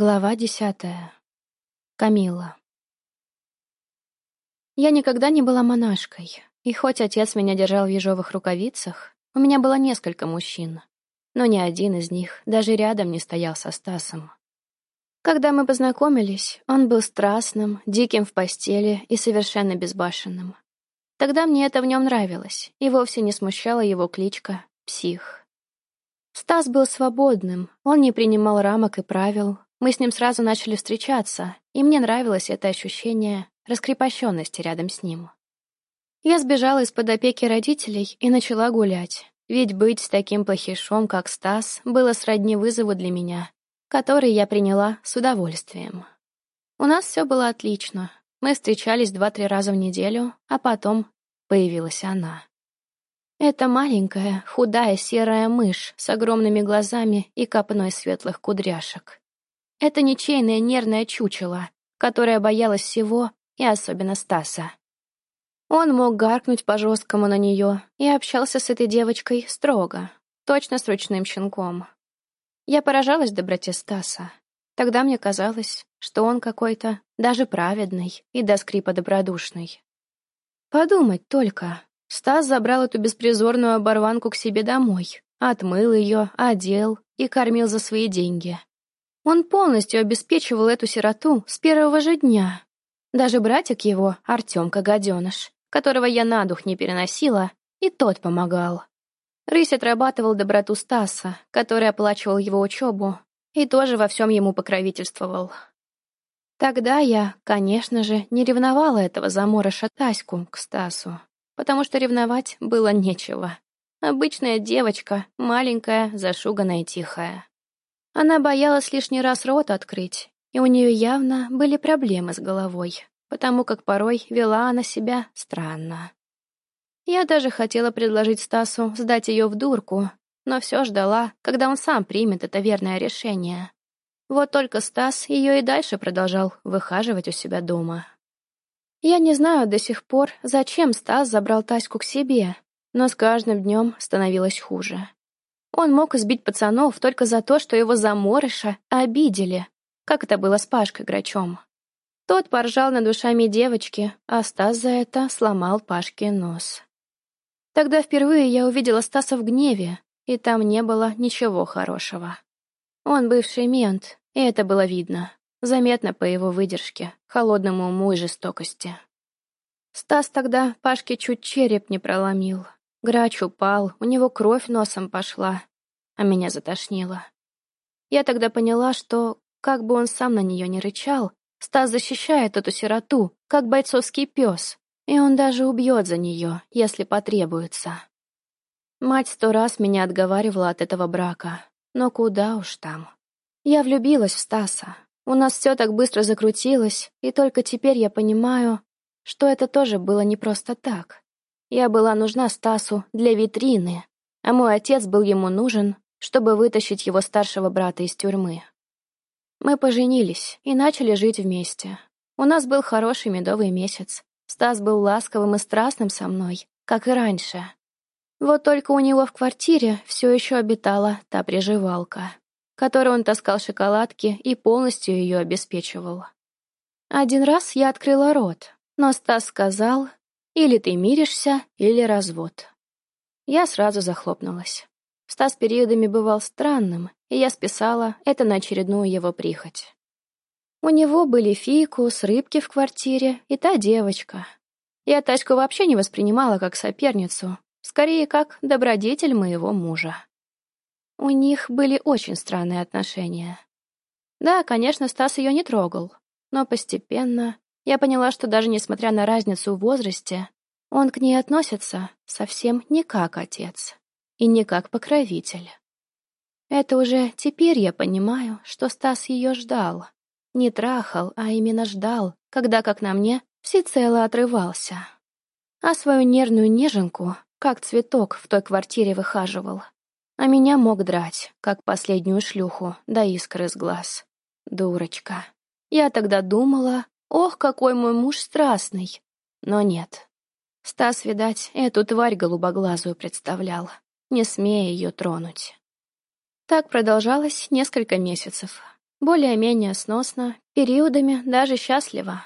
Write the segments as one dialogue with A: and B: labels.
A: Глава десятая. Камила. Я никогда не была монашкой, и хоть отец меня держал в ежовых рукавицах, у меня было несколько мужчин, но ни один из них даже рядом не стоял со Стасом. Когда мы познакомились, он был страстным, диким в постели и совершенно безбашенным. Тогда мне это в нем нравилось, и вовсе не смущала его кличка «Псих». Стас был свободным, он не принимал рамок и правил, мы с ним сразу начали встречаться, и мне нравилось это ощущение раскрепощенности рядом с ним. Я сбежала из-под опеки родителей и начала гулять, ведь быть с таким плохишом, как Стас, было сродни вызову для меня, который я приняла с удовольствием. У нас все было отлично. Мы встречались два-три раза в неделю, а потом появилась она. Это маленькая, худая серая мышь с огромными глазами и копной светлых кудряшек. Это ничейное нервное чучело, которое боялось всего и особенно Стаса. Он мог гаркнуть по-жесткому на нее и общался с этой девочкой строго, точно с ручным щенком. Я поражалась доброте Стаса. Тогда мне казалось, что он какой-то даже праведный и до скрипа добродушный. Подумать только. Стас забрал эту беспризорную оборванку к себе домой, отмыл ее, одел и кормил за свои деньги. Он полностью обеспечивал эту сироту с первого же дня. Даже братик его, Артемка Гаденыш, которого я на дух не переносила, и тот помогал. Рысь отрабатывал доброту Стаса, который оплачивал его учебу, и тоже во всем ему покровительствовал. Тогда я, конечно же, не ревновала этого заморыша Таську к Стасу, потому что ревновать было нечего. Обычная девочка, маленькая, зашуганная, тихая. Она боялась лишний раз рот открыть, и у нее явно были проблемы с головой, потому как порой вела она себя странно. Я даже хотела предложить Стасу сдать ее в дурку, но все ждала, когда он сам примет это верное решение. Вот только Стас ее и дальше продолжал выхаживать у себя дома. Я не знаю до сих пор, зачем Стас забрал Таську к себе, но с каждым днем становилось хуже. Он мог избить пацанов только за то, что его заморыша обидели, как это было с Пашкой Грачом. Тот поржал над душами девочки, а Стас за это сломал Пашке нос. Тогда впервые я увидела Стаса в гневе, и там не было ничего хорошего. Он бывший мент, и это было видно, заметно по его выдержке, холодному уму и жестокости. Стас тогда Пашке чуть череп не проломил. Грач упал, у него кровь носом пошла, а меня затошнило. Я тогда поняла, что, как бы он сам на нее не рычал, Стас защищает эту сироту, как бойцовский пес, и он даже убьет за нее, если потребуется. Мать сто раз меня отговаривала от этого брака, но куда уж там. Я влюбилась в Стаса. У нас все так быстро закрутилось, и только теперь я понимаю, что это тоже было не просто так. Я была нужна Стасу для витрины, а мой отец был ему нужен, чтобы вытащить его старшего брата из тюрьмы. Мы поженились и начали жить вместе. У нас был хороший медовый месяц. Стас был ласковым и страстным со мной, как и раньше. Вот только у него в квартире все еще обитала та приживалка, которой он таскал шоколадки и полностью ее обеспечивал. Один раз я открыла рот, но Стас сказал, или ты миришься, или развод. Я сразу захлопнулась. Стас периодами бывал странным, и я списала это на очередную его прихоть. У него были фикус, рыбки в квартире и та девочка. Я Таську вообще не воспринимала как соперницу, скорее как добродетель моего мужа. У них были очень странные отношения. Да, конечно, Стас ее не трогал, но постепенно я поняла, что даже несмотря на разницу в возрасте, он к ней относится совсем не как отец и не как покровитель. Это уже теперь я понимаю, что Стас ее ждал. Не трахал, а именно ждал, когда, как на мне, всецело отрывался. А свою нервную неженку, как цветок, в той квартире выхаживал. А меня мог драть, как последнюю шлюху, до искры из глаз. Дурочка. Я тогда думала, Ох, какой мой муж страстный. Но нет. Стас, видать, эту тварь голубоглазую представлял, не смея ее тронуть. Так продолжалось несколько месяцев. Более-менее сносно, периодами даже счастливо.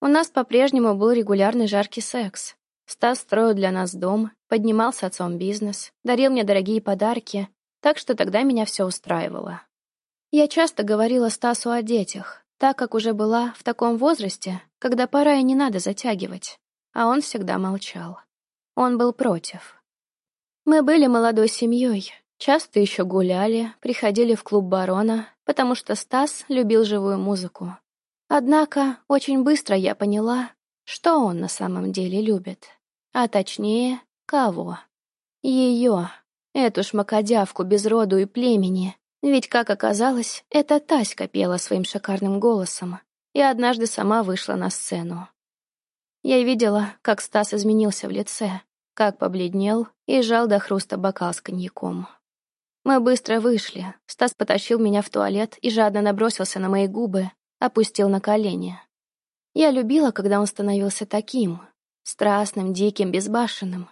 A: У нас по-прежнему был регулярный жаркий секс. Стас строил для нас дом, поднимал с отцом бизнес, дарил мне дорогие подарки, так что тогда меня все устраивало. Я часто говорила Стасу о детях, так как уже была в таком возрасте, когда пора и не надо затягивать, а он всегда молчал. Он был против. Мы были молодой семьей, часто еще гуляли, приходили в клуб барона, потому что Стас любил живую музыку. Однако очень быстро я поняла, что он на самом деле любит. А точнее, кого. Ее, эту шмакодявку без роду и племени. Ведь, как оказалось, эта Таська пела своим шикарным голосом и однажды сама вышла на сцену. Я видела, как Стас изменился в лице, как побледнел и жал до хруста бокал с коньяком. Мы быстро вышли. Стас потащил меня в туалет и жадно набросился на мои губы, опустил на колени. Я любила, когда он становился таким, страстным, диким, безбашенным.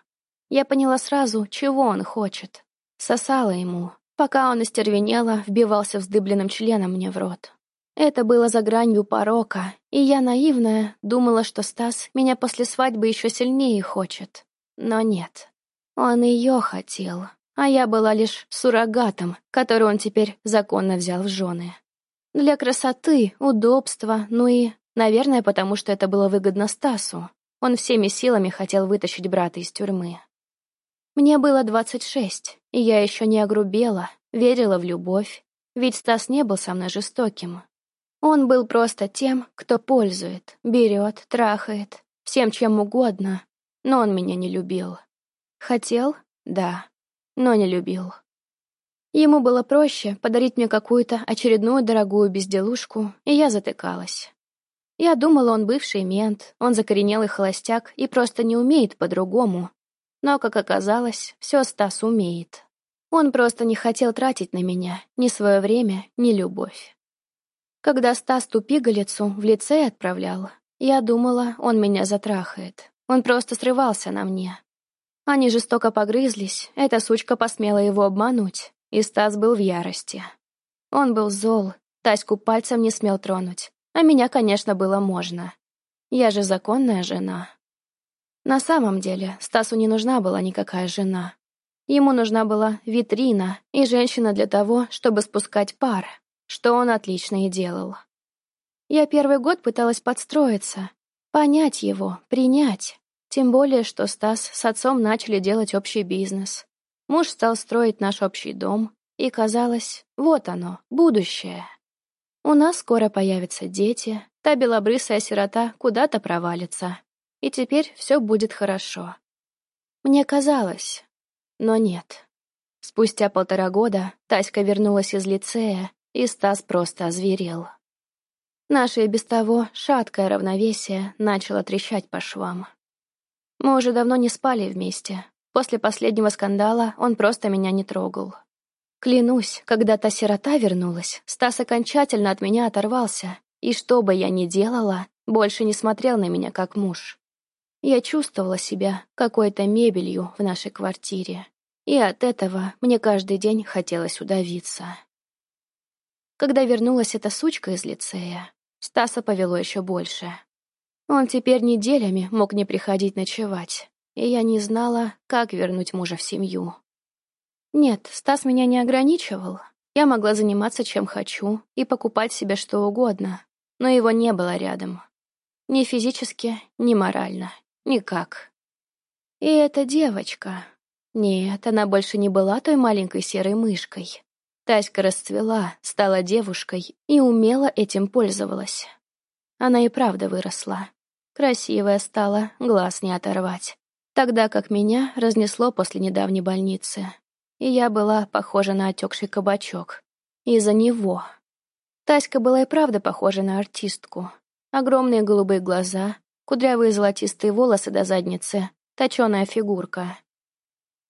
A: Я поняла сразу, чего он хочет. Сосала ему, пока он остервенело вбивался вздыбленным членом мне в рот. Это было за гранью порока, и я, наивная, думала, что Стас меня после свадьбы еще сильнее хочет. Но нет. Он ее хотел, а я была лишь суррогатом, который он теперь законно взял в жены. Для красоты, удобства, ну и, наверное, потому что это было выгодно Стасу. Он всеми силами хотел вытащить брата из тюрьмы. Мне было двадцать шесть, и я еще не огрубела, верила в любовь, ведь Стас не был со мной жестоким. Он был просто тем, кто пользует, берет, трахает, всем чем угодно, но он меня не любил. Хотел? Да, но не любил. Ему было проще подарить мне какую-то очередную дорогую безделушку, и я затыкалась. Я думала, он бывший мент, он закоренелый холостяк и просто не умеет по-другому. Но, как оказалось, все Стас умеет. Он просто не хотел тратить на меня ни свое время, ни любовь. Когда Стас ту пигалицу в лице отправлял, я думала, он меня затрахает. Он просто срывался на мне. Они жестоко погрызлись, эта сучка посмела его обмануть, и Стас был в ярости. Он был зол, Таську пальцем не смел тронуть, а меня, конечно, было можно. Я же законная жена. На самом деле, Стасу не нужна была никакая жена. Ему нужна была витрина и женщина для того, чтобы спускать пар, что он отлично и делал. Я первый год пыталась подстроиться, понять его, принять. Тем более, что Стас с отцом начали делать общий бизнес. Муж стал строить наш общий дом, и казалось, вот оно, будущее. У нас скоро появятся дети, та белобрысая сирота куда-то провалится, и теперь все будет хорошо. Мне казалось, но нет. Спустя полтора года Таська вернулась из лицея, и Стас просто озверел. Наше и без того шаткое равновесие начало трещать по швам. Мы уже давно не спали вместе. После последнего скандала он просто меня не трогал. Клянусь, когда та сирота вернулась, Стас окончательно от меня оторвался, и что бы я ни делала, больше не смотрел на меня как муж. Я чувствовала себя какой-то мебелью в нашей квартире, и от этого мне каждый день хотелось удавиться. Когда вернулась эта сучка из лицея, Стаса повело еще больше. Он теперь неделями мог не приходить ночевать, и я не знала, как вернуть мужа в семью. Нет, Стас меня не ограничивал. Я могла заниматься чем хочу и покупать себе что угодно, но его не было рядом. Ни физически, ни морально. Никак. И эта девочка... Нет, она больше не была той маленькой серой мышкой. Таська расцвела, стала девушкой и умело этим пользовалась. Она и правда выросла. Красивая стала, глаз не оторвать. Тогда как меня разнесло после недавней больницы. И я была похожа на отекший кабачок. Из-за него. Таська была и правда похожа на артистку. Огромные голубые глаза, кудрявые золотистые волосы до задницы, точеная фигурка.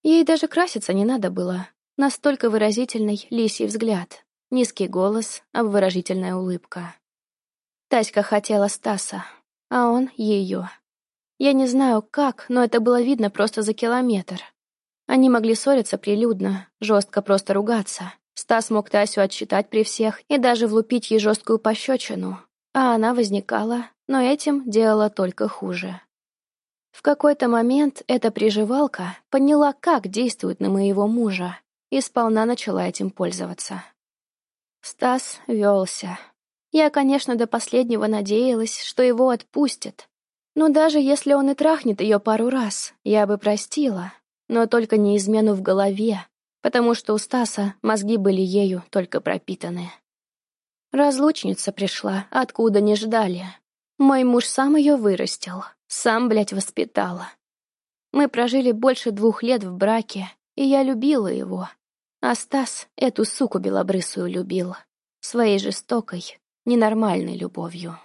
A: Ей даже краситься не надо было. Настолько выразительный лисий взгляд, низкий голос, обворожительная улыбка. Таська хотела Стаса, а он — ее. Я не знаю, как, но это было видно просто за километр. Они могли ссориться прилюдно, жестко просто ругаться, Стас мог Тасю отчитать при всех и даже влупить ей жесткую пощечину, а она возникала, но этим делала только хуже. В какой-то момент эта приживалка поняла, как действует на моего мужа, и сполна начала этим пользоваться. Стас велся. Я, конечно, до последнего надеялась, что его отпустят. Но даже если он и трахнет ее пару раз, я бы простила, но только не измену в голове, потому что у Стаса мозги были ею только пропитаны. Разлучница пришла, откуда не ждали. Мой муж сам ее вырастил, сам, блядь, воспитал. Мы прожили больше двух лет в браке, и я любила его. А Стас эту суку белобрысую любил. Своей жестокой, ненормальной любовью.